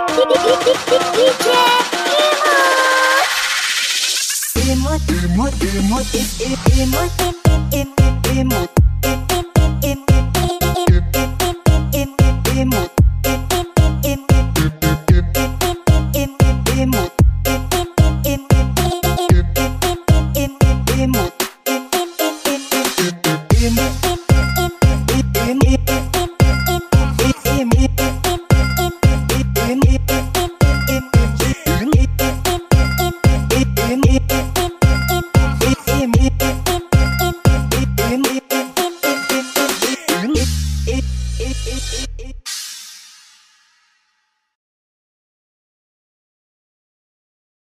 Emot, emot, emot, emot, emot, emot, emot, emot, emot, emot, it, it, it.